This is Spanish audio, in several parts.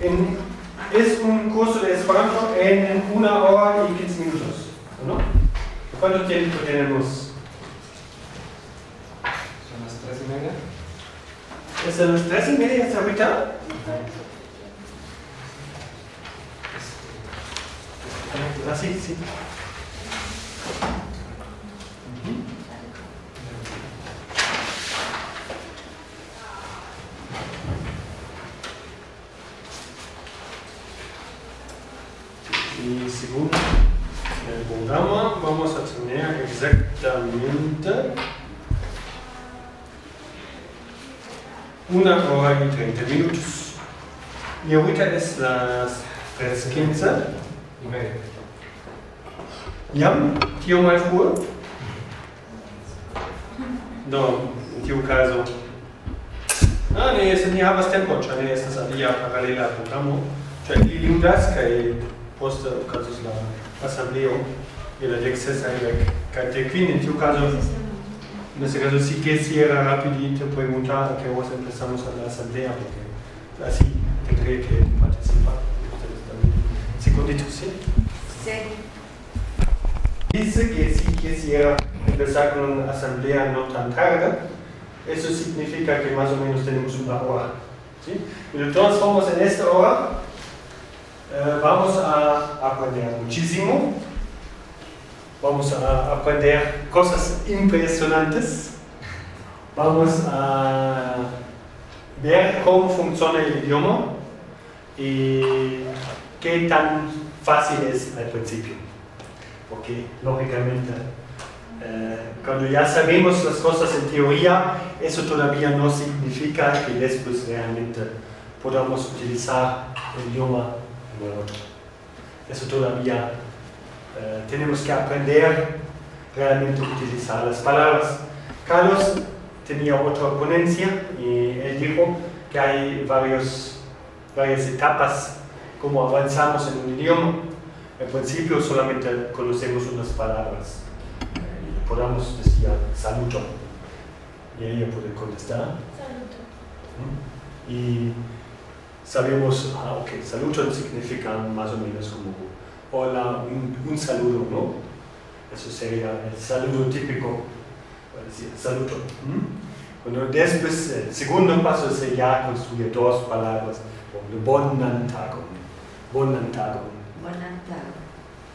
En, es un curso de Esperanto en una hora y 15 minutos, ¿no? ¿Cuánto tiempo tenemos? Son las tres y media. ¿Es a las 3 y media hasta ahorita? Ah, sí, sí. seguro. Eh, voltamos, vamos a tener exactamente una hora y 30 minutos. Y ahorita es las 3.15. Jam, tio malfrue? Do, in tiu caso. Ah, ne, sed ni havas tempo, ĉar ne estas alia paralela programo. Ĉar ili ludas kaj poste okazos la asambleo je la deksesa kaj dekvin en tiu caso En ese caso que sí era rapidito preguntar que vos empezamos a la asamblea porque así tendría que participar ustedes también. Segundito, ¿sí? Sí. Dice que si quisiera empezar con una asamblea no tan tarde, eso significa que más o menos tenemos una hora. ¿sí? Y de todas formas, en esta hora eh, vamos a aprender muchísimo, vamos a aprender cosas impresionantes, vamos a ver cómo funciona el idioma y qué tan fácil es al principio. Porque lógicamente eh, cuando ya sabemos las cosas en teoría, eso todavía no significa que después realmente podamos utilizar el idioma otro. Eso todavía eh, tenemos que aprender realmente a utilizar las palabras. Carlos tenía otra ponencia y él dijo que hay varios, varias etapas como avanzamos en un idioma. En principio solamente conocemos unas palabras. Eh, Podamos decir saludo. Y ella puede contestar. ¿Mm? Y sabemos, ah, ok, saludo significa más o menos como hola, un, un saludo, ¿no? Eso sería el saludo típico, decir saludo. ¿Mm? Después, el segundo paso es ya construir dos palabras, bonan tagon, bonan.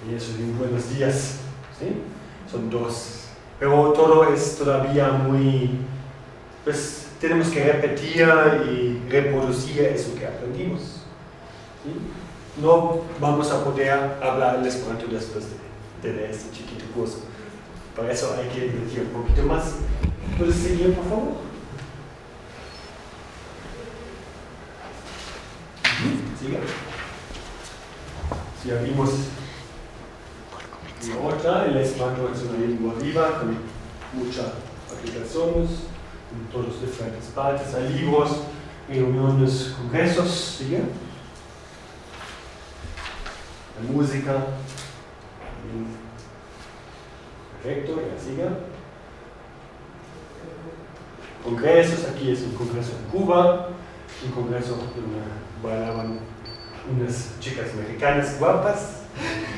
Y eso de buenos días, ¿sí? Son dos. Pero todo es todavía muy, pues tenemos que repetir y reproducir eso que aprendimos. No vamos a poder hablar el esperanto después de, de este chiquito curso. Para eso hay que invertir un poquito más. ¿Puedes seguir, por favor? Sigue. Si abrimos la otra, el Esperanto es una lengua viva con muchas aplicaciones en todas las diferentes partes. Hay libros, reuniones, congresos, ¿sigue? La música. Perfecto, ya. Congresos, aquí es un congreso en Cuba, un congreso donde bailaban unas chicas mexicanas guapas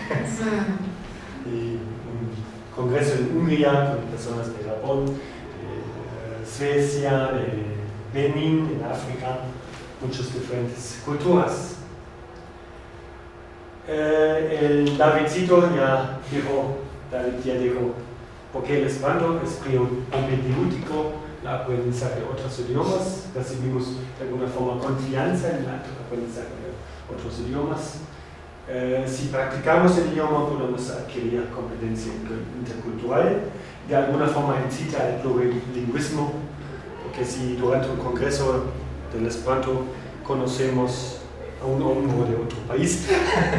y un congreso en Hungría con personas de Japón, eh, Suecia, de Benín, en África, muchas diferentes culturas. Eh, el Davidcito ya dijo, David ya dijo, porque el Esperanto es propedéutico, el aprendizaje de otros idiomas, recibimos de alguna forma confianza en el aprendizaje de otros idiomas. Eh, si practicamos el idioma podemos adquirir competencia intercultural, de alguna forma incita al plurilingüismo, porque si durante un congreso del Esperanto conocemos a un hombre de otro país,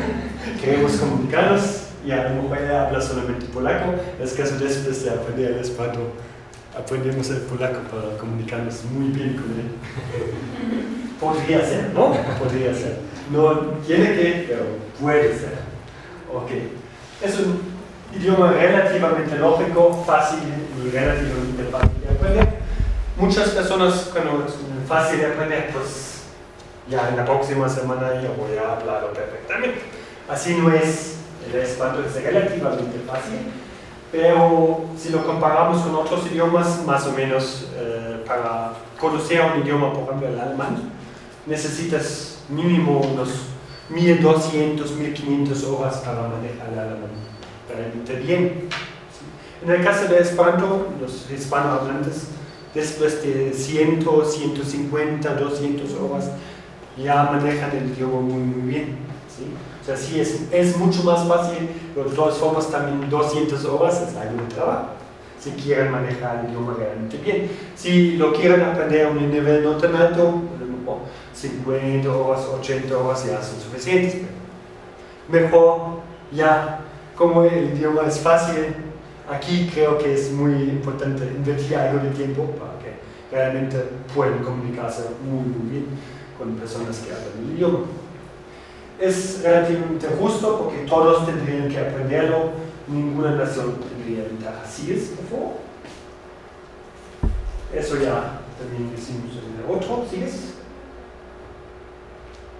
queremos comunicarnos y a lo mejor ella habla solamente polaco, es caso después de aprender el Esperanto, aprendemos el polaco para comunicarnos muy bien con él. Podría ser, ¿no? Podría ser. No tiene que, pero puede ser. Ok. Es un idioma relativamente lógico, fácil y relativamente fácil de aprender. Muchas personas, cuando es fácil de aprender, pues ya en la próxima semana ya voy a hablarlo perfectamente. Así no es, el Esperanto es relativamente fácil, pero si lo comparamos con otros idiomas, más o menos eh, para conocer un idioma, por ejemplo el alemán, necesitas mínimo unos 1200, 1500 horas para manejar el alemán realmente bien. En el caso de Esperanto, los hispanohablantes, después de 100, 150, 200 horas, ya manejan el idioma muy, muy bien. ¿sí? O sea, sí es, es mucho más fácil, pero de todas formas también 200 horas es algo de trabajo, si quieren manejar el idioma realmente bien. Si lo quieren aprender a un nivel no tan alto, 50 horas, 80 horas ya son suficientes. Mejor ya, como el idioma es fácil, aquí creo que es muy importante invertir algo de tiempo para que realmente puedan comunicarse muy, muy bien con personas que hablan el idioma. Es relativamente justo porque todos tendrían que aprenderlo, ninguna nación tendría ventaja. ¿Sigues, por favor? Eso ya también decimos en el otro. ¿Sigues?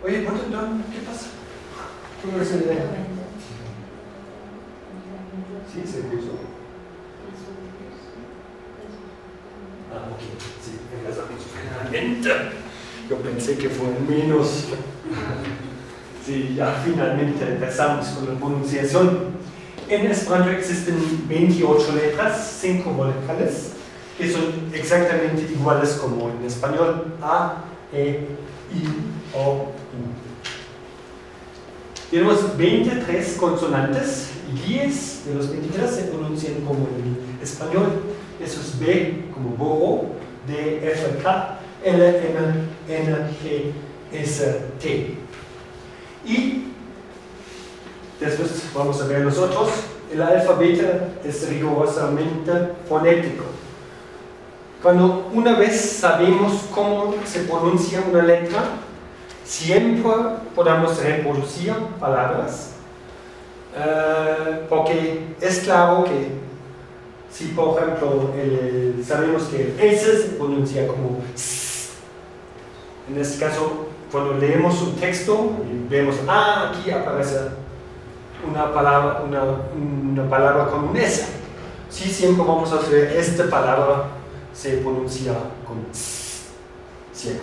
Oye, ¿qué pasa? ¿Cómo es el Sí, se puso. Ah, ok. Sí, finalmente. Yo pensé que fue menos. Sí, ya finalmente empezamos con la pronunciación. En Esperanto existen 28 letras, 5 vocales, que son exactamente iguales como en español. A, E, I, O, U. Tenemos 23 consonantes y 10 de los 23 se pronuncian como en español. Eso es B como borro, D, F, K, L, M, N, G, S, T. Y después vamos a ver los otros. El alfabeto es rigurosamente fonético. Cuando una vez sabemos cómo se pronuncia una letra, siempre podamos reproducir palabras, eh, porque es claro que si por ejemplo sabemos que S se pronuncia como S, en este caso cuando leemos un texto y vemos, ah, aquí aparece una palabra, una, una palabra con un S. Sí, siempre vamos a hacer esta palabra se pronuncia con S, siempre.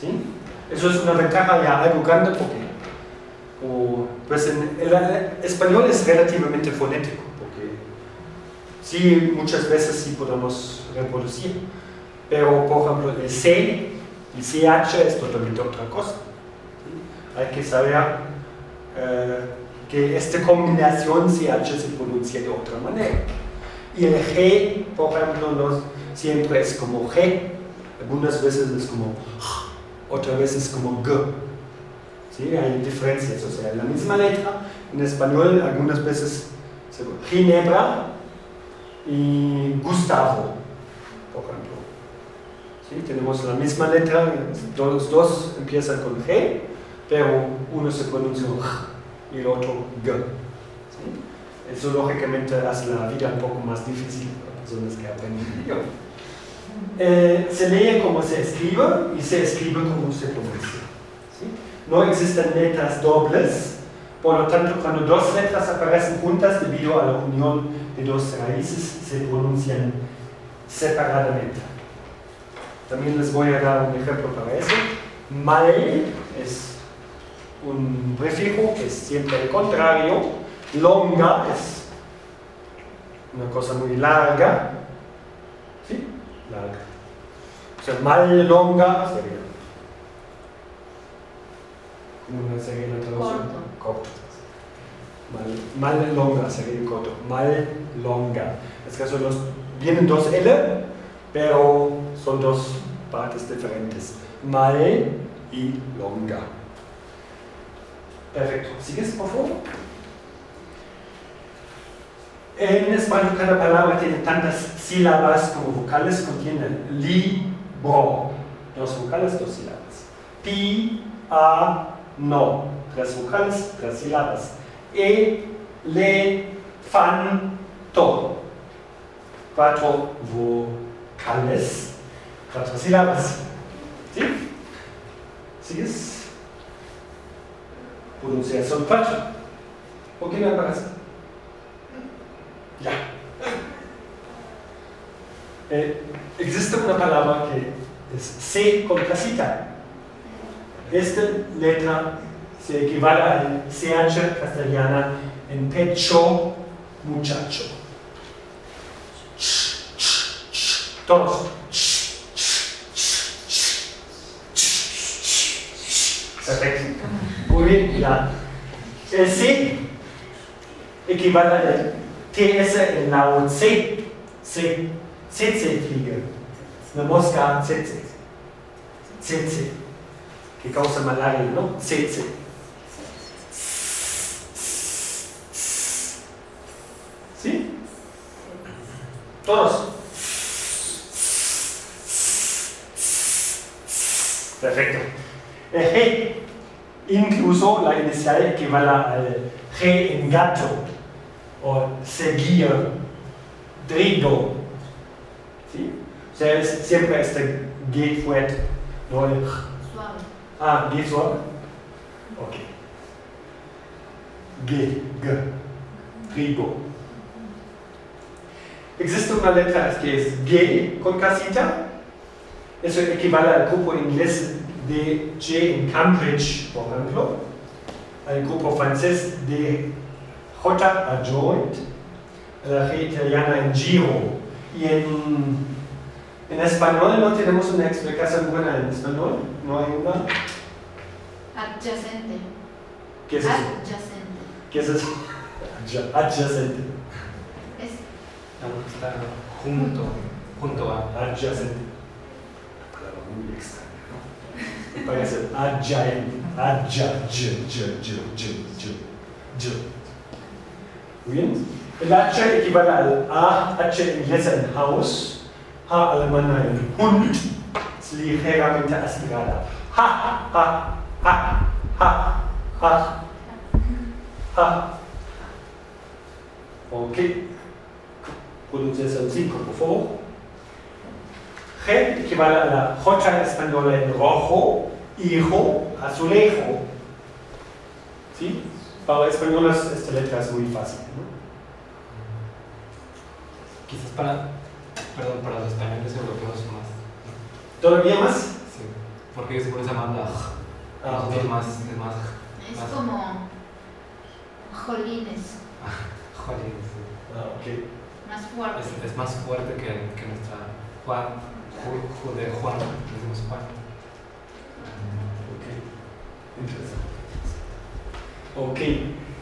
¿Sí? Eso es una ventaja ya algo grande porque pues en el español es relativamente fonético, sí, muchas veces sí podemos reproducir, pero por ejemplo el C y CH es totalmente otra cosa. Hay que saber eh, que esta combinación CH se pronuncia de otra manera. Y el G, por ejemplo, no, siempre es como G, algunas veces es como otras veces como G. ¿Sí? Hay diferencias, o sea, la misma letra en español algunas veces se Ginebra y Gustavo, por ejemplo. Tenemos la misma letra, los dos empiezan con G, pero uno se pronuncia G y el otro G. Eso lógicamente hace la vida un poco más difícil para personas que aprenden idioma. Eh, se lee como se escribe y se escribe como se pronuncia. No existen letras dobles, por lo tanto, cuando dos letras aparecen juntas debido a la unión de dos raíces, se pronuncian separadamente. También les voy a dar un ejemplo para eso. Mal es un prefijo que es siempre el contrario. Longa es una cosa muy larga. ¿Sí? Larga. O sea, mal longa sería. ¿Cómo sería la traducción? Corto. Corto. Mal, longa sería corto. Mal longa. Es que los, vienen dos L, pero son dos partes diferentes. Mal y longa. Perfecto. ¿Sigues, por favor? En español cada palabra tiene tantas sílabas como vocales, contiene libro. Dos vocales, dos sílabas. Pi, a, no. Tres vocales, tres sílabas. E, le, fan, to. Cuatro vocales, cuatro sílabas. ¿Sí? es pronunciación 4. ¿Por qué me aparece? Ya. Eh, existe una palabra que es C con casita. Esta letra se equivale al CH castellana en pecho muchacho. Todos. Perfecto. Muy bien, ya. El C equivale al TS en la C. C. CC fliege. Una mosca CC. CC. Que causa malaria, ¿no? CC. ¿Sí? Todos. Perfecto. El G, incluso la inicial equivale al G en gato, o seguir, drigo. ¿Sí? O sea, es siempre este G fuerte, no el G. Suave. Ah, G suave. Ok. G, G, drigo. Existe una letra que es G con casita. Eso equivale al grupo inglés de G en Cambridge, por ejemplo. Al grupo francés de J a joint. La G italiana en Giro. Y en, en español no tenemos una explicación buena en español. No hay una. Adyacente. ¿Qué es eso? Adyacente. ¿Qué es eso? Adyacente. Es Algo que está junto, junto a. Adyacente. Palabra muy extraña, ¿no? Parece adjacent. Adja, j, j, j, j, j, j. Muy bien. El H equivale al A, H inglesa en house, H alemana en Hund, es ligeramente aspirada. Ha, ha, ha, ha, ha, ha. Ok. Pronunciación 5, por favor. G equivale a la J española en rojo, hijo, azulejo. ¿Sí? Para españoles esta letra es muy fácil. ¿no? Quizás para, perdón, para los españoles europeos más. ¿Todavía más? Sí. Porque ellos siempre se manda. Ah, es más, es más. Es más- como jolines, Joder, sí. Ah, ok. Más fuerte. Es, es más fuerte que, que nuestra Juan, Ju, Ju de Juan, decimos Juan. Ok. Interesante. Ok.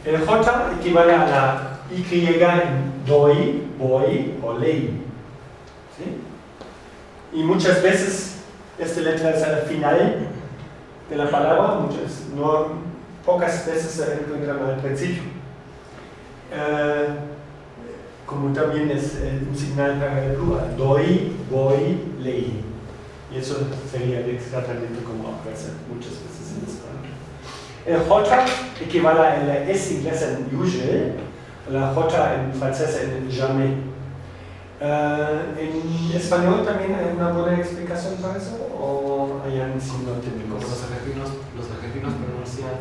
El J equivale a la Y en doy, voy o ley. ¿Sí? Y muchas veces esta letra es al final de la palabra, muchas, no, pocas veces se encuentran al principio. Eh, como también es un para el plural, doy, voy, ley. Y eso sería exactamente como aparece muchas veces en español. El J equivale a la S inglesa en usual, la J en francés en jamais. Eh, ¿En español también hay una buena explicación para eso? ¿O allá en sí no tenemos? los argentinos, los argentinos pronuncian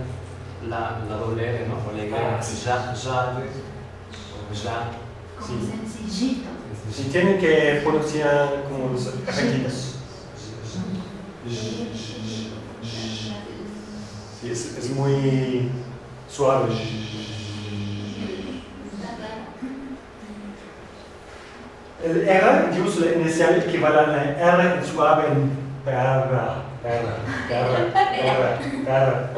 la, la doble R, ¿no? O la Y. Ah, sí. Ya, ya, ya. Como Sí. sencillito. Si tienen que pronunciar como los argentinos. Sí, es, es muy suave. El R, incluso la inicial, equivale a R en suave en perra, perra, perra, perra, perra.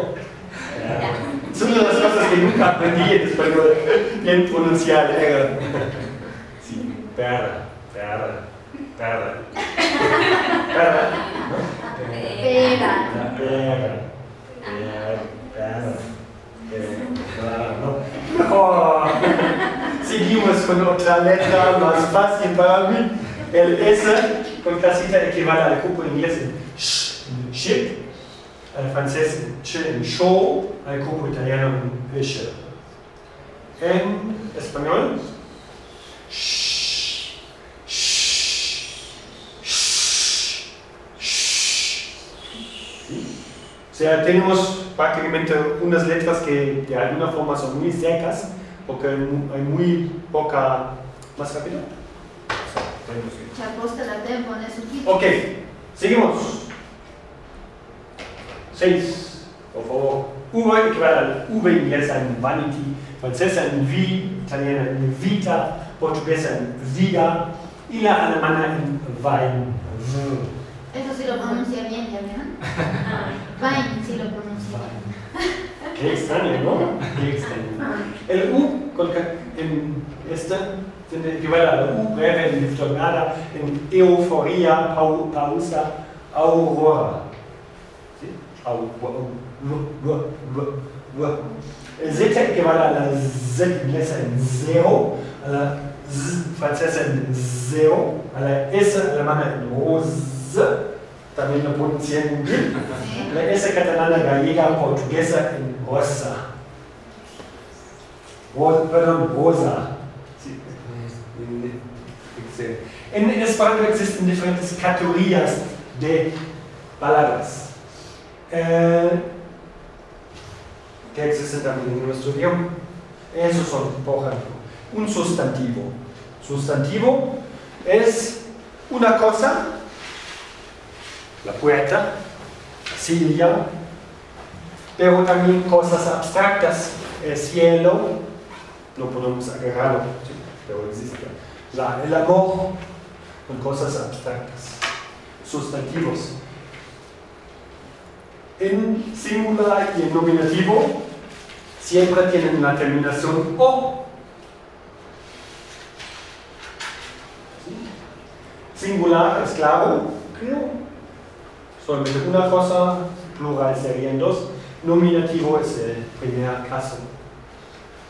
Una de las cosas que nunca aprendí en español, bien pronunciar R. Sí, perra, perra, perra. Perra, perra. Perra, perra. Perra, ¿no? Mejor. Seguimos con otra letra más fácil para mí. El S con casita equivale al grupo inglés ship, al francés en ch, en show, al grupo italiano en pesce. En español, sh, sh, sh, sh. ¿Sí? sea, tenemos prácticamente unas letras que de alguna forma son muy secas porque hay mu- hay muy poca... ¿Más rápido? Tenemos que- la tempo nel suffitto. Ok, seguimos. 6, por favor. V equivale al V inglesa en vanity, francesa en vi, italiana en vita, portuguesa en vida y la alemana en wein. Eso sí lo pronuncia bien, ¿ya vieron? Vine sí lo pronuncia bien. Qué extraño, ¿no? Qué extraño. El U en esta tiene equivale al U breve en diftonada, en euforia, pau- pausa, aurora. ¿Sí? Au, au, u, u, u, u. El Z equivale a la Z inglesa en zero, a la Z francesa en zero, a la S alemana en rose, también lo pronuncié muy bien. ¿Sí? La S catalana, gallega, portuguesa en rosa. Ro- perdón, rosa. Sí. Excelente. En español existen diferentes categorías de palabras. Eh, que existen también en nuestro idioma. Esos son, por ejemplo, un sustantivo. Sustantivo es una cosa, la puerta, silla, pero también cosas abstractas, el cielo, no podemos agarrarlo, pero existe. La- el amor, son cosas abstractas, sustantivos. En singular y en nominativo siempre tienen la terminación o. Singular es claro, creo, solamente una cosa, plural serían dos, nominativo es el primer caso.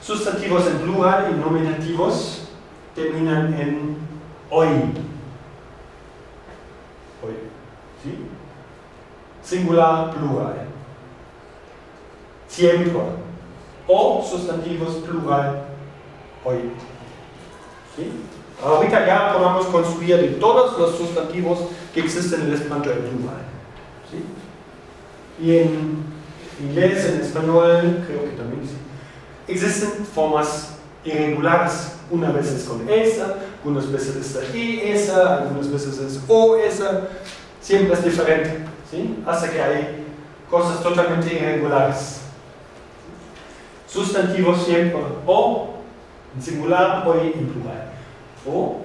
Sustantivos en plural y nominativos terminan en hoy. Hoy. ¿Sí? Singular, plural. Siempre. O sustantivos plural, hoy. ¿Sí? Ahorita ya podemos construir de todos los sustantivos que existen en el español plural. Y en inglés, en español, creo que también sí. Existen formas irregulares. Una vez es con esa, algunas veces es ES, algunas veces es OS. Siempre es diferente. ¿Sí? Que hay cosas totalmente irregulares. Sustantivos siempre o en singular o en plural. O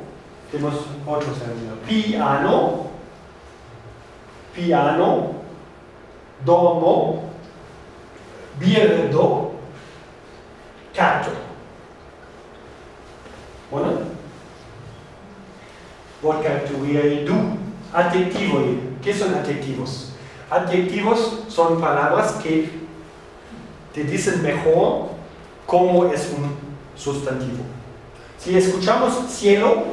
tenemos otros ejemplos. Piano, piano, domo, birdo, gato. Bueno, vocabulario du, adjetivo. ¿Qué son adjetivos? Adjetivos son palabras que te dicen mejor cómo es un sustantivo. Si escuchamos cielo,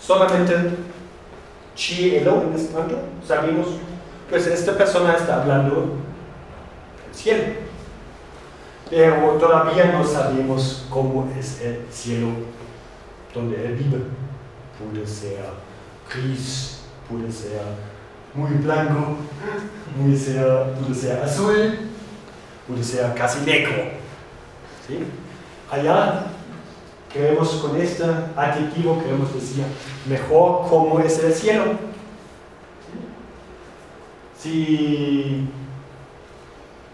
solamente cielo en español, sabemos, pues esta persona está hablando del cielo. Pero todavía no sabemos cómo es el cielo donde él vive. Puede ser gris, puede ser muy blanco, puede ser, puede ser azul, puede ser casi negro. Allá queremos con este adjetivo, queremos decir mejor cómo es el cielo. Si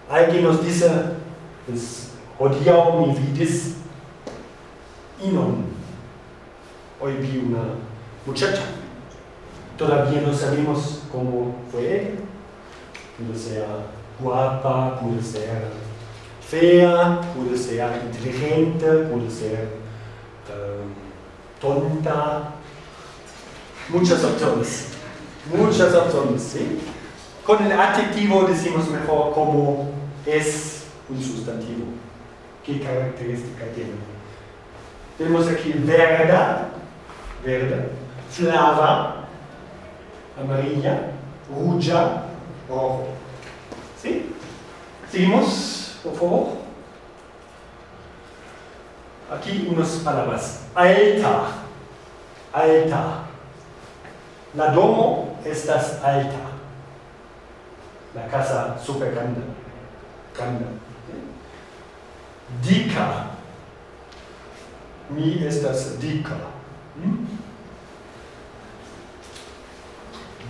alguien nos dice, pues, odiao mi vidis, inon. Hoy vi una muchacha. Todavía no sabemos cómo fue ella. Puede ser guapa, puede ser fea, puede ser inteligente, puede ser eh, tonta. Muchas opciones. Muchas opciones, ¿sí? Con el adjetivo decimos mejor cómo es un sustantivo. ¿Qué característica tiene? Tenemos aquí verda, verde, flava, amarilla, rugia, rojo. ¿Sí? Seguimos, por favor. Aquí unas palabras. Alta. Alta. La domo estas alta. La casa super grande. Grande. Dika. Dica. Mi estas dica. ¿Mm?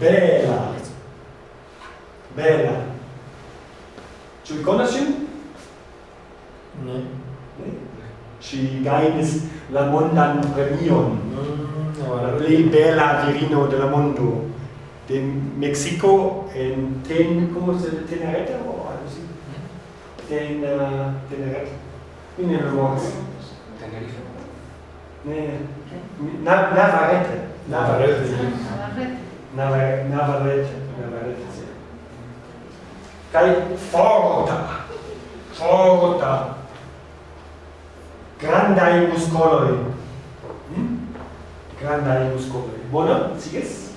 Bella. Bella. Ĉu vi konas ŝin? Ne. Ne. Ŝi gajnis la mondan premion. Mm, no, la plej bela virino de la mondo de Mexico en ten como se Tenerete o algo así. Ten uh, Tenerete. Mi ne memoras. Tenerife. Ne. Na Navarrete. Navarrete. Navarrete navarete, sì Kai forta, forta, grandai muscoloi, mm? Hm? grandai muscoloi. Bona, sigues?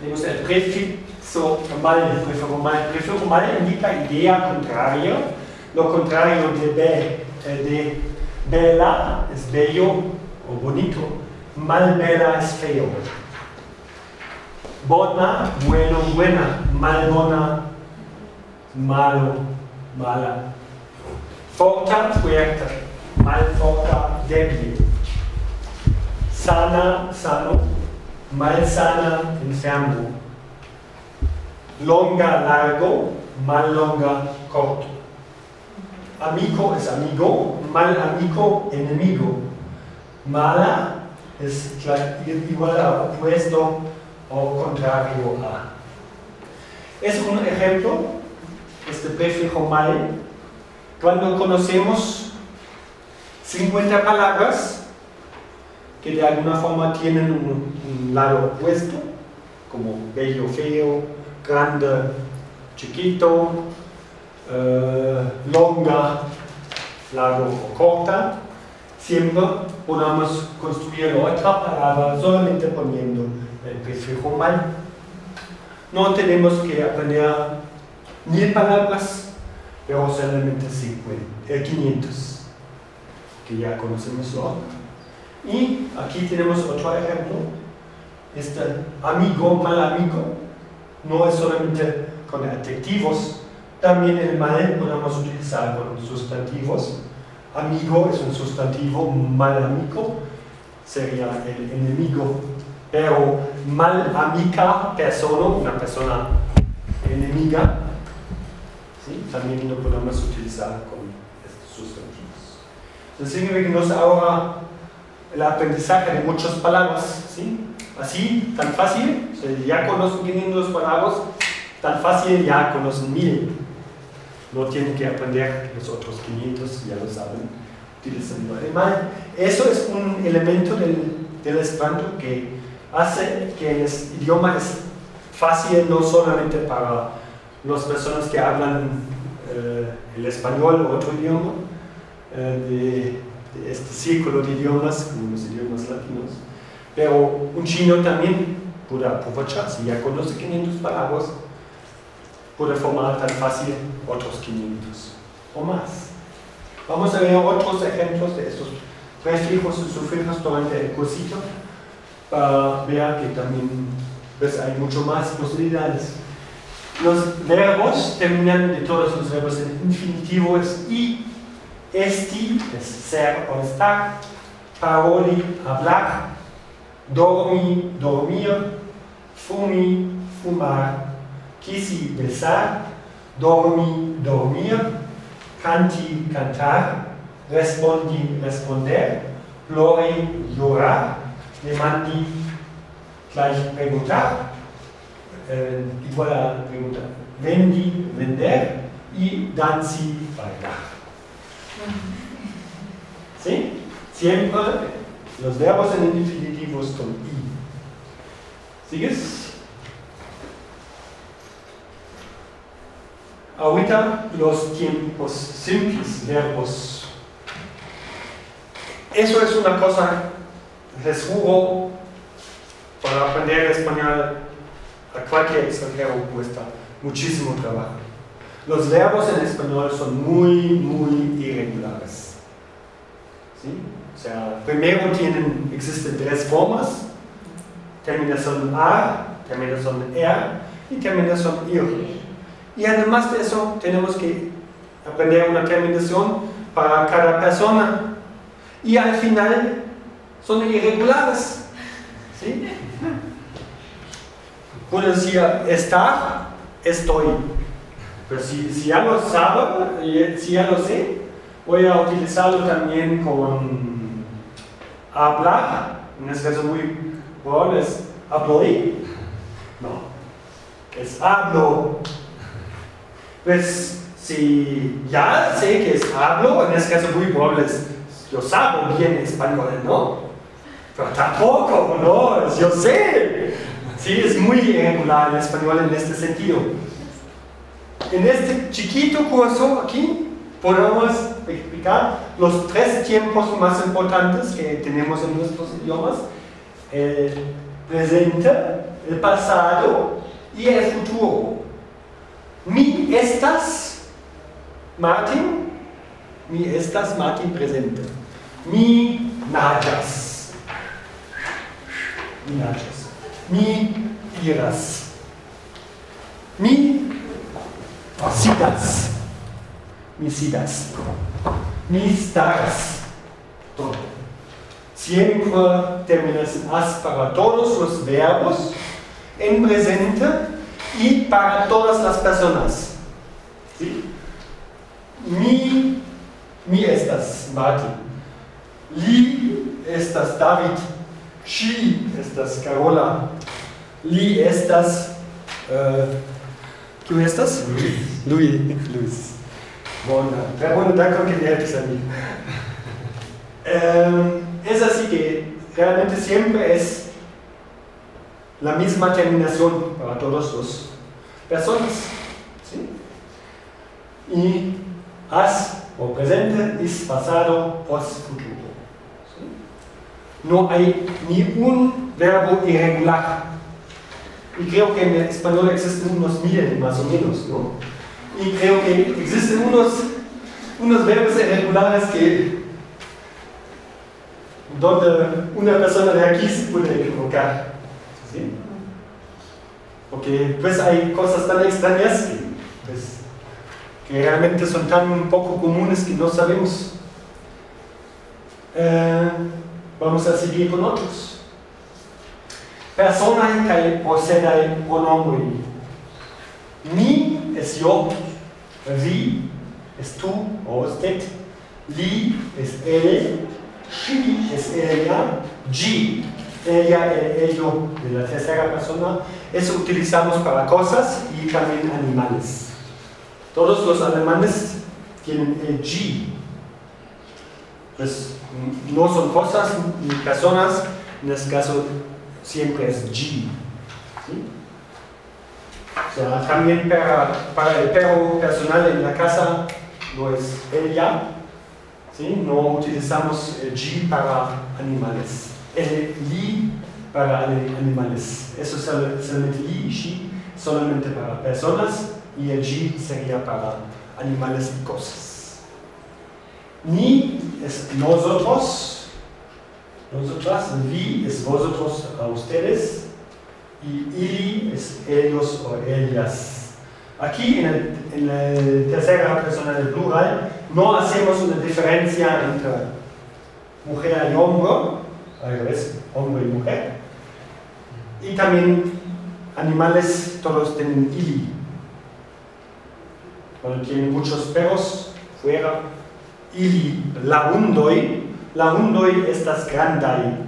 Ne gusta el prefixo mal, prefero mal, prefero mal indica idea contraria, lo contrario de be, eh, de bella es bello o bonito, Mal bella es feo. Bona, bueno, buena. Mal bona, malo, mala. Forta, fuerte. Mal forta, débil. Sana, sano. Mal sana, enfermo. Longa, largo. Mal longa, corto. Amigo es amigo. Mal amigo, enemigo. Mala es igual a opuesto o contrario a. Es un ejemplo, este prefijo mal, cuando conocemos 50 palabras que de alguna forma tienen un, un lado opuesto, como bello, feo, grande, chiquito, eh, longa, largo o corta, siempre podamos construir otra palabra solamente poniendo el prefijo mal. No tenemos que aprender mil palabras, pero solamente 50, eh, 500, que ya conocemos lo Y aquí tenemos otro ejemplo. Este amigo, mal amigo, no es solamente con adjetivos, también el mal podemos utilizar con sustantivos. Amigo es un sustantivo, mal amigo sería el enemigo, pero mal amica persona, una persona enemiga, también lo podemos utilizar con estos sustantivos. Entonces significa ahora el aprendizaje de muchas palabras, ¿sí? Así, tan fácil, o sea, ya conocen 500 palabras, tan fácil ya conocen 1000. No tienen que aprender los otros 500, ya lo saben, utilizando alemán. Eso es un elemento del, del Esperanto que hace que el idioma es fácil no solamente para las personas que hablan eh, el español o otro idioma, eh, de, de este círculo de idiomas, como los idiomas latinos, pero un chino también puede aprovechar, si ya conoce 500 palabras, puede formar tan fácil otros 500 o más. Vamos a ver otros ejemplos de estos prefijos y sufijos durante el cursito para ver que también pues, hay mucho más posibilidades. Los verbos terminan de todos los verbos en infinitivo es i, esti, es ser o estar, paroli, hablar, dormi, dormir, fumi, fumar, quisi, besar, dormi, dormir, canti, cantar, respondi, responder, plori, llorar, demandi, gleich preguntar, eh, igual a preguntar, vendi, vender y danzi, bailar. ¿Sí? Siempre los verbos en infinitivos con i. ¿Sigues? Ahorita los tiempos simples, verbos. Eso es una cosa, les juro, para aprender español a cualquier extranjero cuesta muchísimo trabajo. Los verbos en español son muy, muy irregulares. ¿Sí? O sea, primero tienen, existen tres formas, terminación A, terminación R y terminación ir. Y además de eso, tenemos que aprender una terminación para cada persona. Y al final son irregulares. ¿sí? Puedo decir estar, estoy. Pero si, si ya lo sabe, si ya lo sé, voy a utilizarlo también con hablar. En este caso muy bueno es habloí. No, es hablo. Pues si ya sé que es hablo, en este caso muy probable es yo sabo bien español, ¿no? Pero tampoco, no, yo sé. Sí, es muy irregular el español en este sentido. En este chiquito curso aquí podemos explicar los tres tiempos más importantes que tenemos en nuestros idiomas. El presente, el pasado y el futuro. Mi estas Martin, mi estas Martin presente. Mi naĝas. Mi naĝas. Mi iras. Mi sidas. Mi sidas. Mi staras. Todo. Siempre terminas en asparatorus los verbos en presente y para todas las personas. ¿Sí? Mi, mi estas Martin. Li estas David. Ŝi estas Carola. Li estas eh, Uh, kiu estas? Luis. Luis. Luis. Bona. Tre bone, dankon que vi helpis al mi. es así que realmente siempre es la misma terminación para todos los personas. ¿sí? Y has o presente es pasado, post, futuro. No hay ni un verbo irregular. Y creo que en español existen unos mil más o menos, ¿no? Y creo que existen unos, unos verbos irregulares que donde una persona de aquí se puede equivocar. Porque pues hay cosas tan extrañas que, pues, que realmente son tan poco comunes que no sabemos. Eh, vamos a seguir con otros. Persona que posee pronombre. Mi es yo, vi es tú o usted, li es él, she es ella, G, ella, el, ello de la tercera persona. Eso utilizamos para cosas y también animales. Todos los alemanes tienen el G. Pues no son cosas ni personas, en este caso siempre es G. O sea, también para, para el perro personal en la casa no es ella, ¿sí? no utilizamos el G para animales, el li para animales. Eso es li y she, solamente para personas, y el G sería para animales y cosas. Ni es nosotros, nosotras, vi es vosotros a ustedes, y ili es ellos o ellas. Aquí en, el, en la tercera persona del plural no hacemos una diferencia entre mujer y hombre, al revés, hombre y mujer. Y también animales todos tienen ili. Cuando tienen muchos perros fuera, ili la hundoi, la hundoi estas grandai.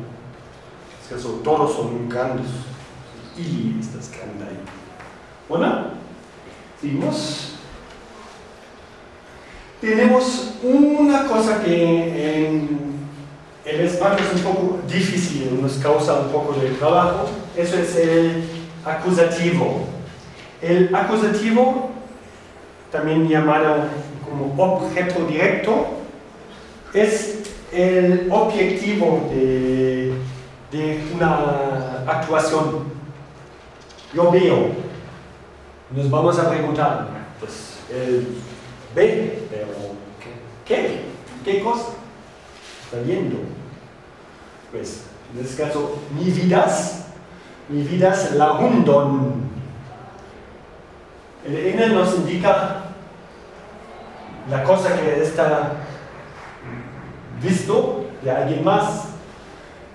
Es que todos son grandes. Ili estas grandai. Bueno, seguimos. Tenemos una cosa que en el español es un poco difícil, nos causa un poco de trabajo. Eso es el acusativo. El acusativo, también llamado como objeto directo, es el objetivo de, de una actuación. Yo veo, nos vamos a preguntar, pues, el ve, pero ¿qué? ¿Qué cosa? Está viendo. Pues, en este caso, mi vidas, mi vidas la hundon. El N nos indica la cosa que está visto de alguien más.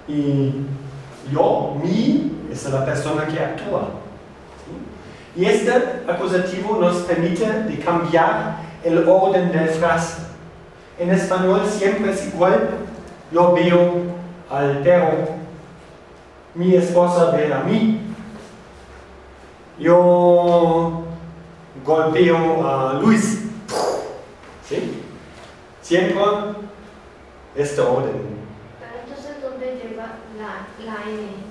Y yo, mi, es la persona que actúa. Y este acusativo nos permite de cambiar el orden de frase. En español siempre es igual. Yo veo al perro, mi esposa ve a mí, yo golpeo a Luis. ¿Sí? Siempre este orden. Pero entonces, ¿dónde lleva la, la N?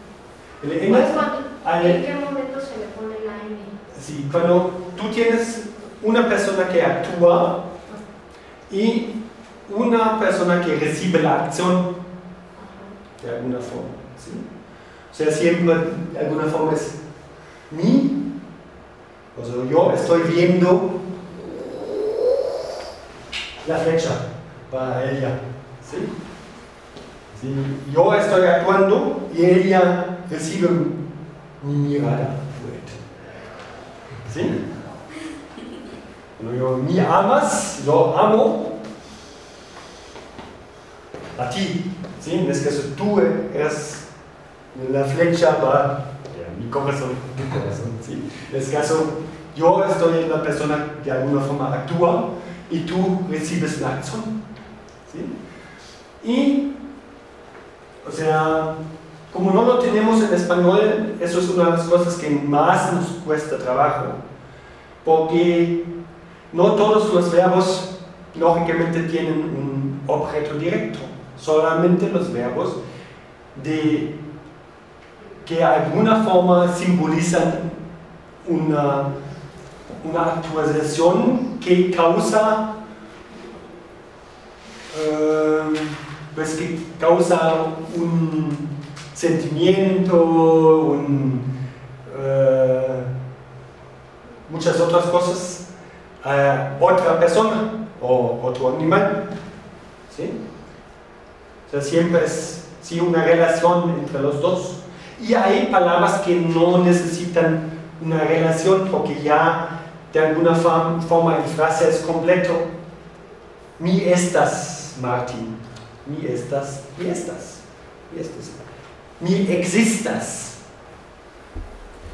El ¿Cuál- N- cuándo- al- ¿En qué momento se le pone la N? Sí, cuando tú tienes una persona que actúa y una persona que recibe la acción. De alguna forma. ¿sí? O sea, siempre de alguna forma es mí, o sea, yo estoy viendo la flecha para ella. Sí, Yo estoy actuando y ella recibe mi mirada. ¿Sí? Cuando yo me amas, yo amo a ti. ¿sí? En este caso, tú eres la flecha para mi corazón. Tu corazón ¿sí? En este caso, yo estoy la persona que de alguna forma actúa y tú recibes la acción. ¿sí? Y, o sea, como no lo tenemos en español, eso es una de las cosas que más nos cuesta trabajo, porque no todos los verbos lógicamente tienen un objeto directo, solamente los verbos de, que alguna forma simbolizan una, una actuación que causa eh, pues que causa un sentimiento, un, eh, muchas otras cosas a otra persona o otro animal. ¿sí? Sea, siempre es sí, una relación entre los dos. Y hay palabras que no necesitan una relación porque ya de alguna forma el frase es completo. Mi estas, Martin. Mi estas, mi estas, mi estas. Mi existas.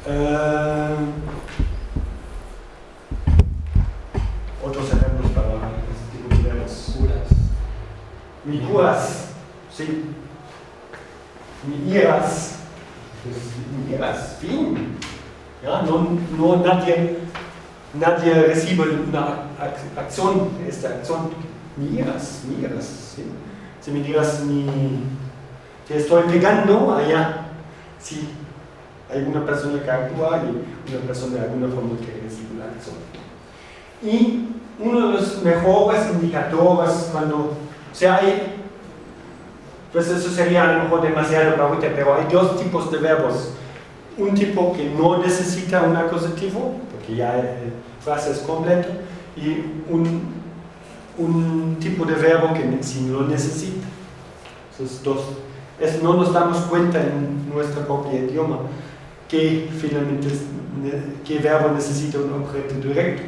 Eh, otros ejemplos para. Curas. Mi curas, sí. Mi iras, pues, mi iras, fin. Ja, no, no nadie, nadie recibe una ac- acción, esta acción. Mi iras, mi iras, sí. Si me digas, mi, te estoy pegando allá, sí. Hay una persona que actúa y una persona de alguna forma que recibe la acción. Y uno de los mejores indicadores cuando, o sea, hay, pues eso sería a lo mejor demasiado para ahorita, pero hay dos tipos de verbos. Un tipo que no necesita un acusativo, porque ya la frase es completa, y un, tipo de verbo que sí lo necesita. Esos dos. No nos damos cuenta en nuestro propio idioma que finalmente qué verbo necesita un objeto directo.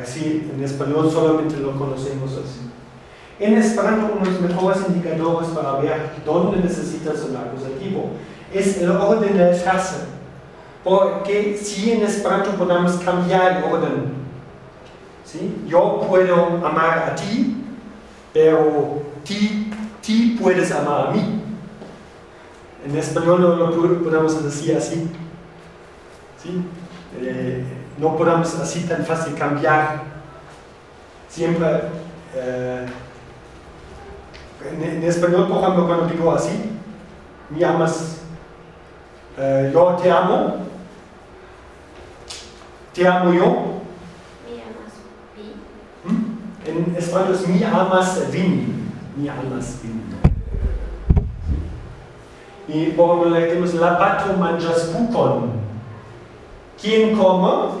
Así, en español solamente lo conocemos así. En Esperanto, uno de los mejores indicadores para ver dónde necesitas un acusativo es el orden de la frase. Porque si en Esperanto podemos cambiar el orden, ¿sí? yo puedo amar a ti, pero ti, ti puedes amar a mí. En español no lo podemos decir así. ¿sí? Eh, no podemos así tan fácil cambiar. Siempre, eh, en, en español, por ejemplo, cuando digo así, me amas, eh, yo te amo, te amo yo. Me amas, pi. ¿Hm? En español es mi amas vin, mi amas vin. Y por ejemplo, le decimos, la pato manjas pupon. ¿Quién come?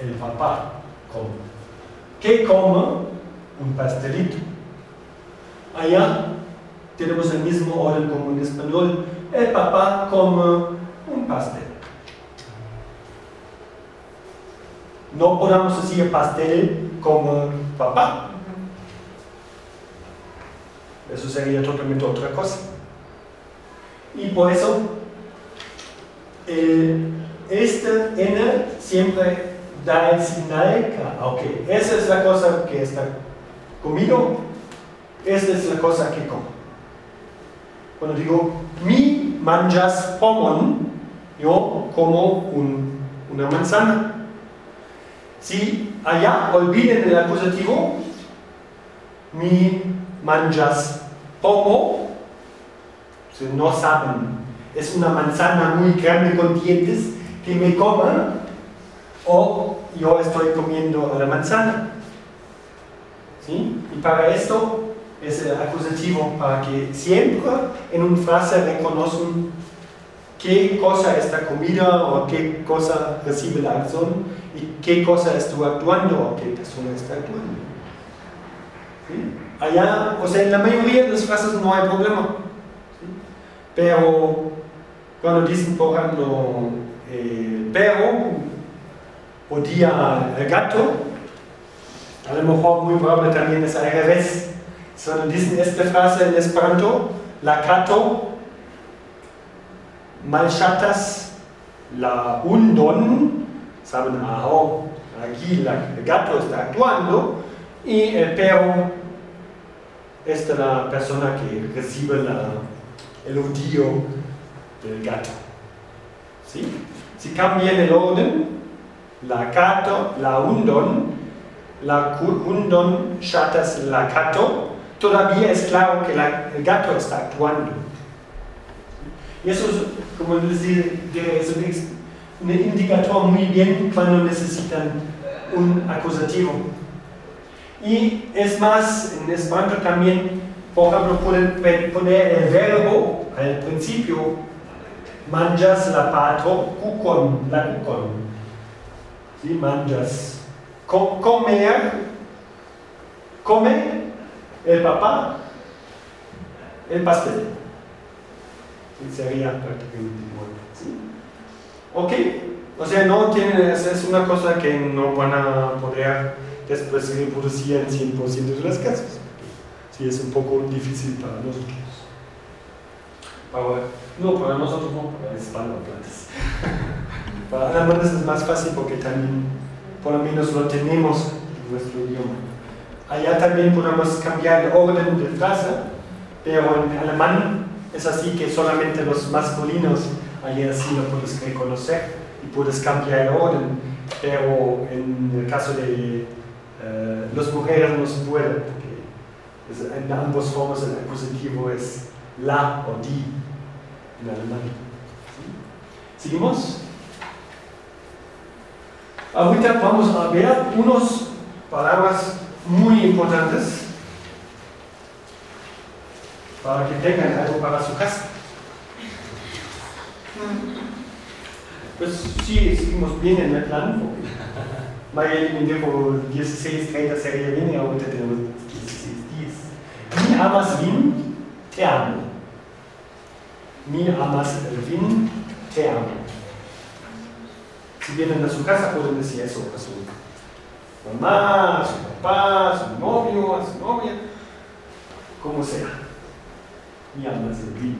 El papá come. ¿Qué come? Un pastelito. Allá tenemos el mismo orden como en español. El papá come un pastel. no podamos decir pastel como papá. Eso sería totalmente otra cosa. Y por eso, el, este N siempre da el señal que, ok, esa es la cosa que está comido, esta es la cosa que como. Cuando digo, mi manjas pomon, yo como un- una manzana. Si allá olviden el acusativo, mi manjas pomo, si no saben, es una manzana muy grande con dientes que me coman o yo estoy comiendo la manzana. ¿Sí? Y para esto es el acusativo, para que siempre en una frase reconozcan qué cosa está comida o qué cosa recibe la acción y qué cosa estoy actuando o qué persona está actuando. ¿Sí? Allá, o sea, en la mayoría de las frases no hay problema. ¿sí? Pero cuando dicen, por ejemplo, eh, perro o día el gato, a lo mejor muy probable también es al revés. Cuando dicen esta frase en Esperanto, la gato malchatas la undon, saben, aquí la- el gato está actuando y el perro es la persona que recibe el odio del gato. Si cambian el orden, la gato, la undon, la cu- undon chatas la gato, todavía es claro que el gato está actuando. Y eso es, como les dije, es un, un indicador muy bien cuando necesitan un acusativo. Y es más, en Esperanto también, por ejemplo, pueden poner el verbo al principio, manjas la patro, kukon, la kukon. ¿Sí? Manjas. Co- comer, come el papá, el pastel. Y sería prácticamente igual. ¿sí? Ok, o sea, no tiene, es, una cosa que no van a poder después reproducir en 100% de las casos. Sí, es un poco difícil para nosotros. Para- no, para nosotros no, para hispanohablantes. para alemanes es más fácil porque también, por lo menos lo tenemos en nuestro idioma. Allá también podemos cambiar el orden de frase, pero en alemán es así que solamente los masculinos, allá sí lo puedes reconocer y puedes cambiar el orden, pero en el caso de eh, las mujeres no se puede, porque es- en ambas formas el acusativo es la o die en alemán. ¿Seguimos? Ahorita vamos a ver unas palabras muy importantes para que tengan algo para su casa. Pues sí, seguimos bien en el plan. Mayeli me dijo 16, 30 sería bien y ahorita tenemos 16, 10. Mi amas vin, te amo. Mi amas el vin, te amo. Si vienen a su casa pueden decir eso a su mamá, a su papá, a su novio, a su novia, como sea. Mi amas el vin,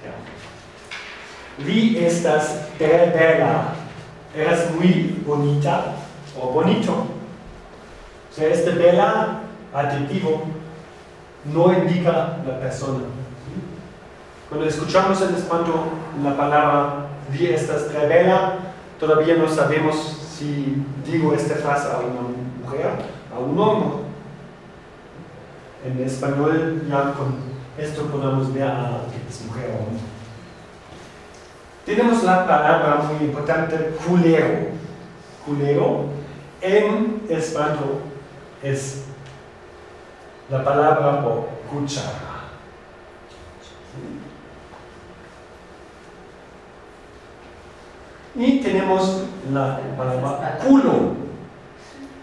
te amo. Vi estas tre bella. Eres muy bonita o bonito. O sea, este bella adjetivo no indica la persona. Cuando escuchamos en espanto la palabra vi estas tre bella, todavía no sabemos si digo esta frase a una mujer, a un hombre. En español ya con esto podemos ver a que mujer o hombre. Tenemos la palabra muy importante, culero. Culero en español es la palabra por cuchara. Y tenemos la palabra culo.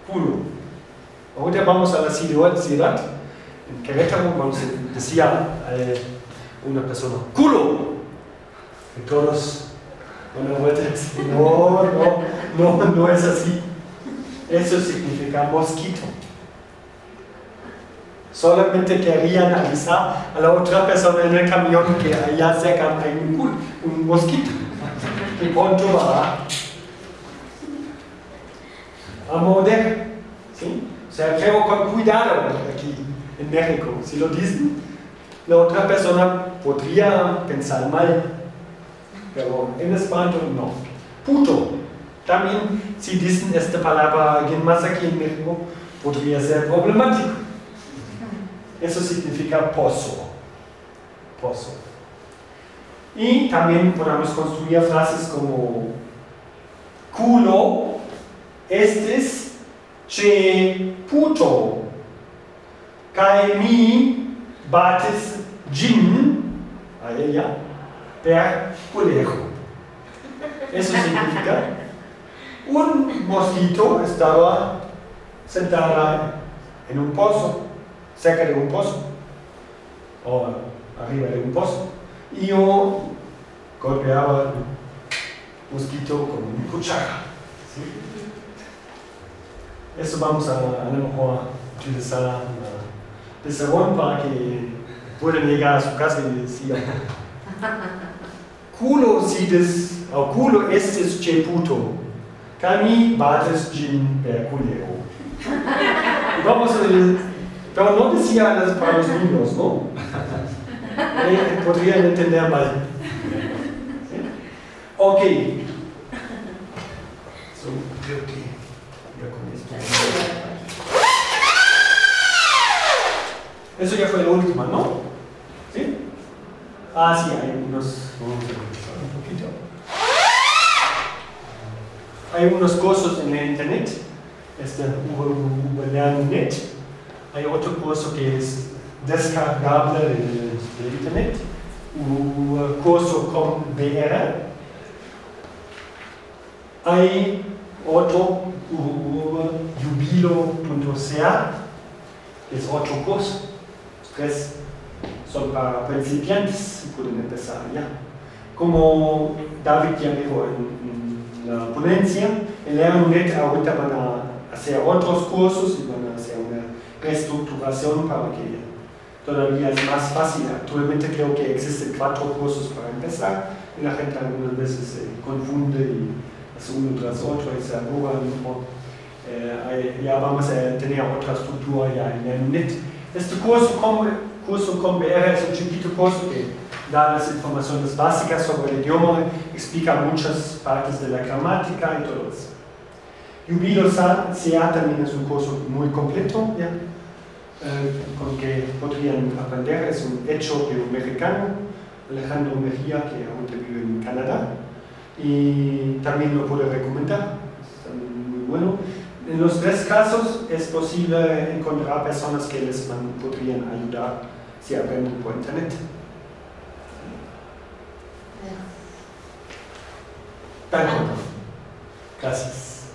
Culo. Ahorita vamos a la ciudad, en Querétaro, vamos a decir una persona, culo. Y todos van a vuelta no, no, no, no es así. Eso significa mosquito. Solamente querían avisar a la otra persona en el camión que allá cerca hay un, un mosquito. Y pronto va a morder. O sea, pero con cuidado aquí en México. Si lo dicen, la otra persona podría pensar mal. Pero en Esperanto no. Puto. También si dicen esta palabra alguien más aquí en México, podría ser problemático. Eso significa pozo. Pozo. Y también podemos construir frases como culo, estes, che puto, kai mi bates gin, a ella, per culero. Eso significa un mosquito estaba sentada en un pozo, cerca de un pozo, o arriba de un pozo, y yo golpeaba el mosquito con mi cuchara. ¿sí? Eso vamos a, a lo mejor utilizar una, de salón para que puedan llegar a su casa y decir culo sides, o culo estes che puto, cami bates gin per culero. y vamos a decir, pero no decía las para los niños, ¿no? Eh, podrían entender mal Ok. So, creo que ya con esto. Eso ya fue la última, ¿no? ¿Sí? Ah, sí, hay unos. Vamos a revisar un poquito. Hay unos cursos en la internet, este Net. Hay otro curso que es descargable del, del internet, un curso con BR. Hay otro, jubilo.ca, es otro curso. Los tres son para principiantes, pueden empezar ya. Como David ya dijo en, en la ponencia, en LearnNet ahorita van a hacer otros cursos y van a hacer una reestructuración para que todavía es más fácil. Actualmente creo que existen cuatro cursos para empezar y la gente algunas veces se confunde y hace uno tras otro y se arruga a lo mejor. Eh, ya vamos a tener otra estructura ya en LearnNet. Este curso con, curso con BR es un chiquito curso que da las informaciones básicas sobre el idioma, explica muchas partes de la gramática y todo eso. Jubilo CA también es un curso muy completo, con que podrían aprender, es un hecho de un mexicano, Alejandro Mejía, que ahorita vive en Canadá, y también lo puedo recomendar, es también muy bueno. En los tres casos es posible encontrar personas que les podrían ayudar si aprenden por internet. Danke. Gracias.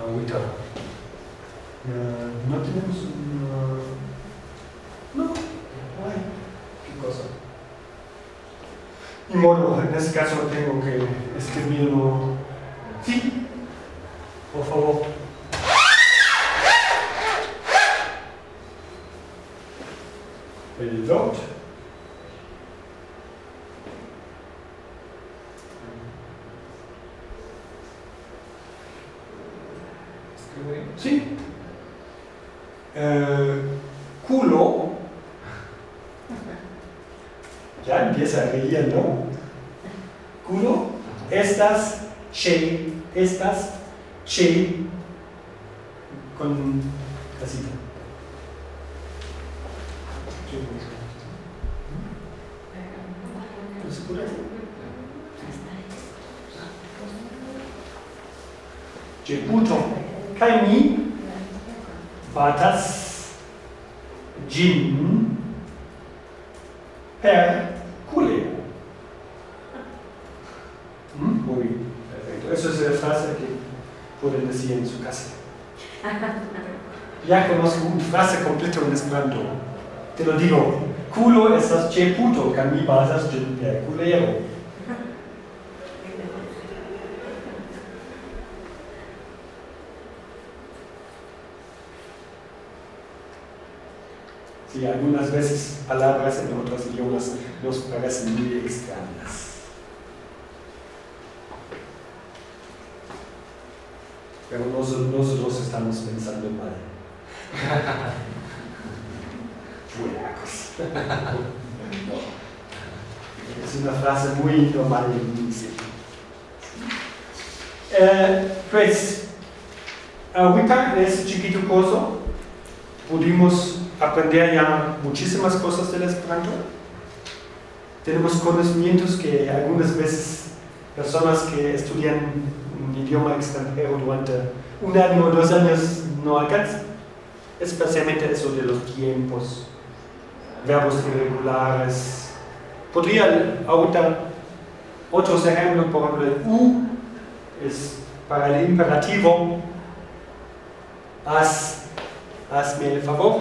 Ahorita. No tenemos una... No. Ay, qué cosa. Y modo, en este caso tengo que escribirlo. Sí. Por favor. Bien. Sí. Eh, culo. ya empieza a reír, ¿no? Kuro, estas, she, estas, she, con casita. Che Ĝeputo kaj mi batas ĝin per Ya conozco una frase completa en esperanto. Te lo digo. Culo esas che puto, caníbal esas culero. Sí, algunas veces palabras en otros idiomas nos parecen muy extrañas. Pero nosotros, estamos pensando mal. Es una frase muy normal en mi eh, Pues, ahorita en este chiquito curso pudimos aprender ya muchísimas cosas del Esperanto. Tenemos conocimientos que algunas veces personas que estudian un idioma extranjero durante un año o dos años no alcanzan. Especialmente eso de los tiempos, verbos irregulares. Podría ahorita otros ejemplos, por ejemplo, el U es para el imperativo, haz, hazme el favor,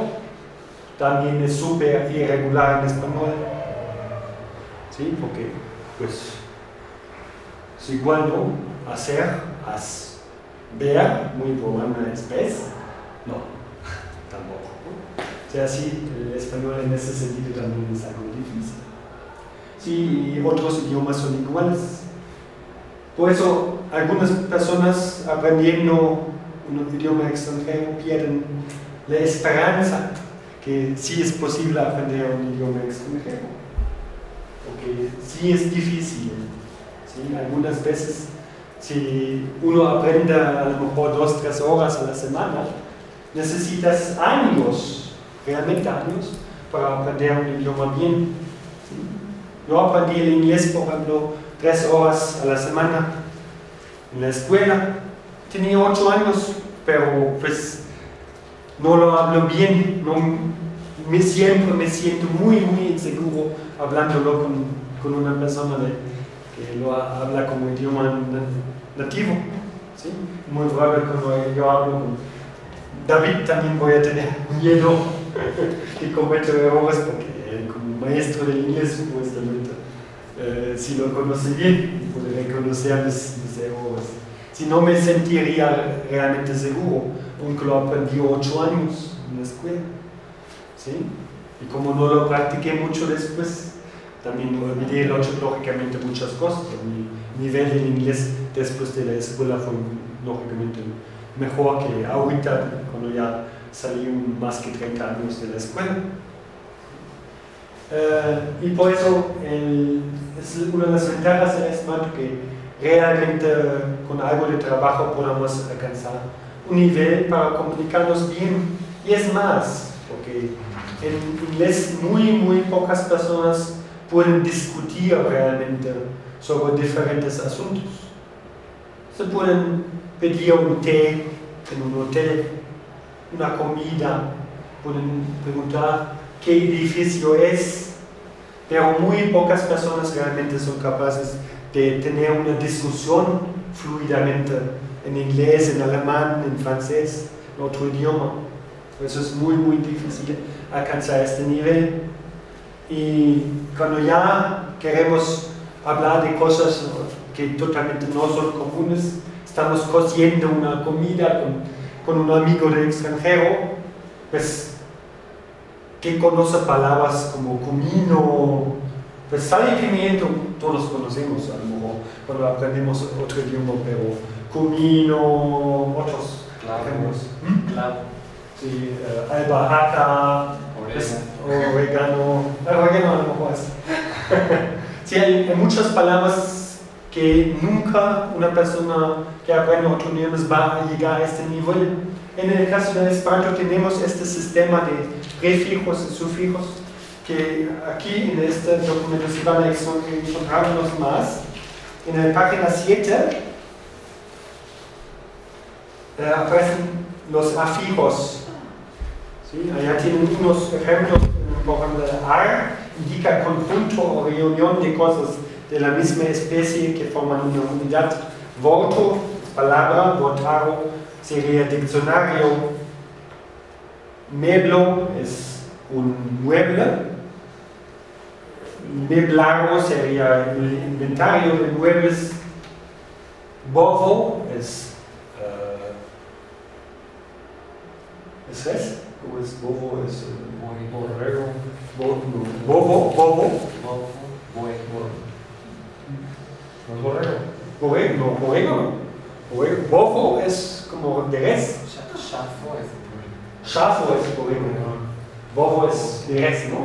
también es súper irregular en español, ¿sí? Porque, pues, es igual, ¿no? Hacer, haz, ver, muy probable es no, tampoco. O sea, sí, el español en ese sentido también es algo difícil. Sí, y otros idiomas son iguales. Por eso algunas personas aprendiendo un idioma extranjero pierden la esperanza que sí es posible aprender un idioma extranjero. Porque sí es difícil. Algunas veces, si uno aprende a lo mejor dos, tres horas a la semana, necesitas años, realmente años, para aprender un idioma bien. Yo aprendí el inglés, por ejemplo, tres horas a la semana en la escuela. Tenía ocho años, pero pues no lo hablo bien, no, me, siempre me siento muy, muy inseguro hablándolo con, con una persona que lo habla como idioma nativo. ¿sí? Muy probable cuando yo hablo con David también voy a tener miedo y cometo errores porque como maestro de inglés supuestamente eh, si lo conoce bien puede reconocer mis, mis errores. Si no me sentiría realmente seguro aunque lo aprendí ocho años en la escuela. ¿sí? Y como no lo practiqué mucho después, también olvidé lógicamente muchas cosas. Mi nivel en inglés después de la escuela fue lógicamente mejor que ahorita, cuando ya salí más que 30 años de la escuela. Eh, y por eso es una de las ventajas del Esperanto que realmente con algo de trabajo podamos alcanzar un nivel para comunicarnos bien. Y es más, porque en inglés muy, muy pocas personas pueden discutir realmente sobre diferentes asuntos. Se pueden pedir un té en un hotel, una comida, pueden preguntar qué edificio es, pero muy pocas personas realmente son capaces de tener una discusión fluidamente en inglés, en alemán, en francés, en otro idioma. Eso es muy, muy difícil alcanzar este nivel. Y cuando ya queremos hablar de cosas que totalmente no son comunes, estamos cociendo una comida con, con un amigo de extranjero, pues que conoce palabras como comino, pues sal y pimiento, todos conocemos a lo mejor cuando aprendemos otro idioma, pero comino, otros ejemplos. ¿Mm? Claro. Sí, uh, albahaca, oregano, oregano a lo mejor es. sí, hay, muchas palabras que nunca una persona que aprende otro idioma va a llegar a este nivel. En el caso del Esperanto tenemos este sistema de prefijos y sufijos que aquí en este documento se van a encontrar unos más. En la página 7 eh, aparecen los afijos. Allá tienen unos ejemplos, por ejemplo, ar indica conjunto o reunión de cosas de la misma especie que forman una unidad. Voto, palabra, votaro sería diccionario. Meblo es un mueble. Meblaro sería el inventario de muebles. Bovo es ¿Eso es? ¿Cómo es bobo? Es Boi, borrego, bobo, bobo, bofo, boi, bor. No es borrego. borrego, no, borrego no. Borrego. Bofo es como de res, Cha- Chafo es chafo es borrego, no. Bobo es de res, ¿no?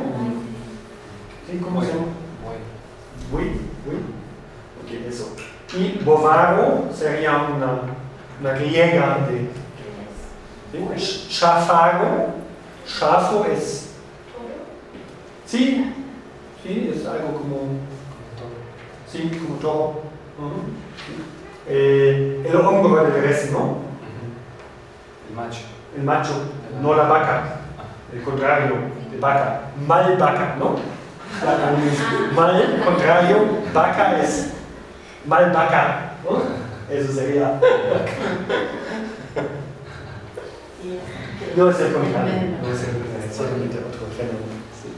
Sí, ¿cómo se llama? Boi. Oui, oui. Ok, eso. Y bovaro sería una, una griega de ¿sí? Chafago, chafo es, sí, sí, es algo como, sí, como todo. Ujú. Eh, el del ¿no? El macho. El macho, no la vaca, el contrario de vaca, mal vaca, ¿no? Mal, contrario, vaca es mal vaca, ¿no? Eso sería. No es el contrario, no es el contrario, solamente otro sí.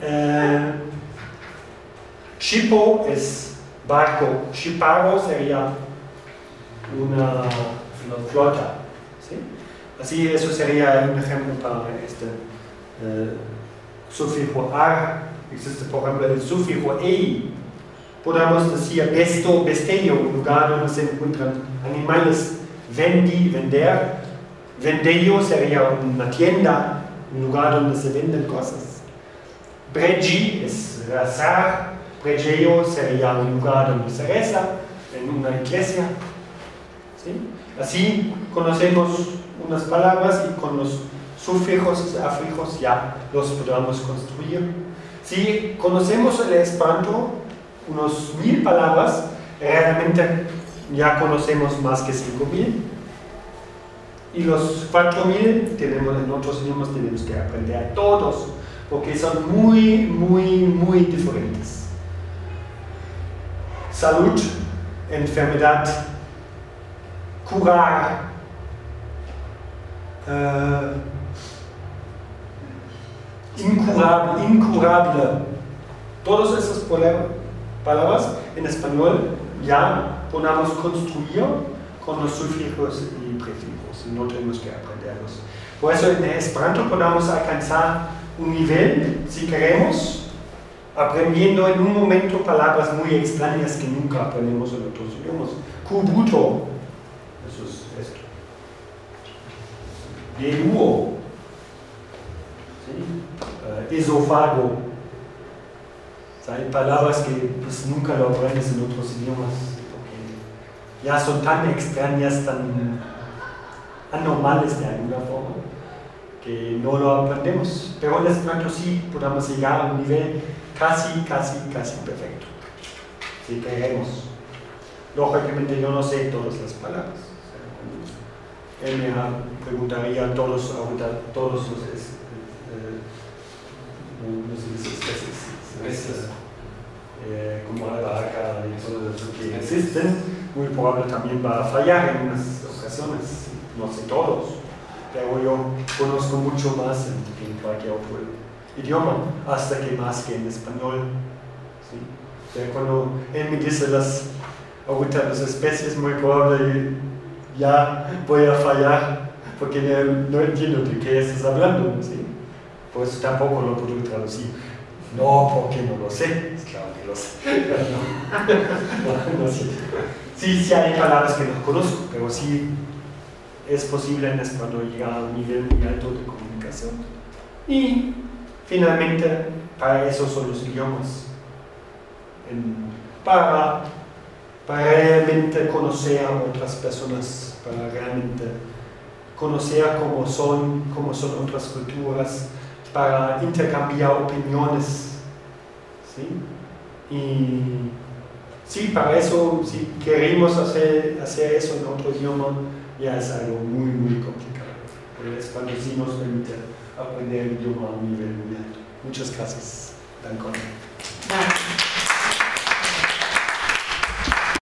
Eh, Shipo es barco, Shiparo sería una flota. ¿sí? Así, eso sería un ejemplo para este eh, sufijo ar. Existe, por ejemplo, el sufijo ei. Podemos decir besto, besteio, un lugar donde se encuentran animales. Vendi, vender. Vendeio sería una tienda, un lugar donde se venden cosas. Bregi es rezar. Pregeo sería un lugar donde se reza, en una iglesia. ¿sí? Así conocemos unas palabras y con los sufijos y afijos ya los podamos construir. Si conocemos el Esperanto, unos mil palabras, realmente ya conocemos más que cinco mil. Y los cuatro mil tenemos en otros idiomas tenemos que aprender todos, porque son muy, muy, muy diferentes. Salud, enfermedad, curar, eh, incurable, incurable. Todas esas pala- palabras en español ya podemos construir con los sufijos y prefijos no tenemos que aprenderlos. Por eso en Esperanto podemos alcanzar un nivel, si queremos, aprendiendo en un momento palabras muy extrañas que nunca aprendemos en otros idiomas. Kubuto, eso es esto. Deduo, ¿sí? Eh, esófago. O sea, hay palabras que pues, nunca lo aprendes en otros idiomas, porque ya son tan extrañas, tan anormales de alguna forma, que no lo aprendemos. Pero en Esperanto sí podemos llegar a un nivel casi, casi, casi perfecto, si queremos. Lógicamente yo no sé todas las palabras. Él me preguntaría todos, ahorita, todos los es- eh, no, no sé si especies, especies, eh, como albahaca y todo eso que existen, muy probable también va a fallar en unas ocasiones, no sé todos, pero yo conozco mucho más en, en cualquier otro idioma, hasta que más que en español. ¿sí? Pero cuando él me dice las, ahorita las especies, muy probable ya voy a fallar, porque no, entiendo de qué estás hablando. ¿sí? Por eso tampoco lo puedo traducir. No, porque no lo sé. Es claro que lo sé. No, no sé. Sí, sí hay palabras que no conozco, pero sí es posible en español llegar a un nivel muy alto de comunicación. Y finalmente, para eso son los idiomas. Para realmente conocer a otras personas, para realmente conocer cómo son, cómo son otras culturas, para intercambiar opiniones. ¿sí? Y sí, para eso, si queremos hacer, hacer eso en otro idioma, ya es algo muy, muy complicado. Pero el español sí nos permite aprender el idioma a un nivel alto. Muchas gracias. Gracias.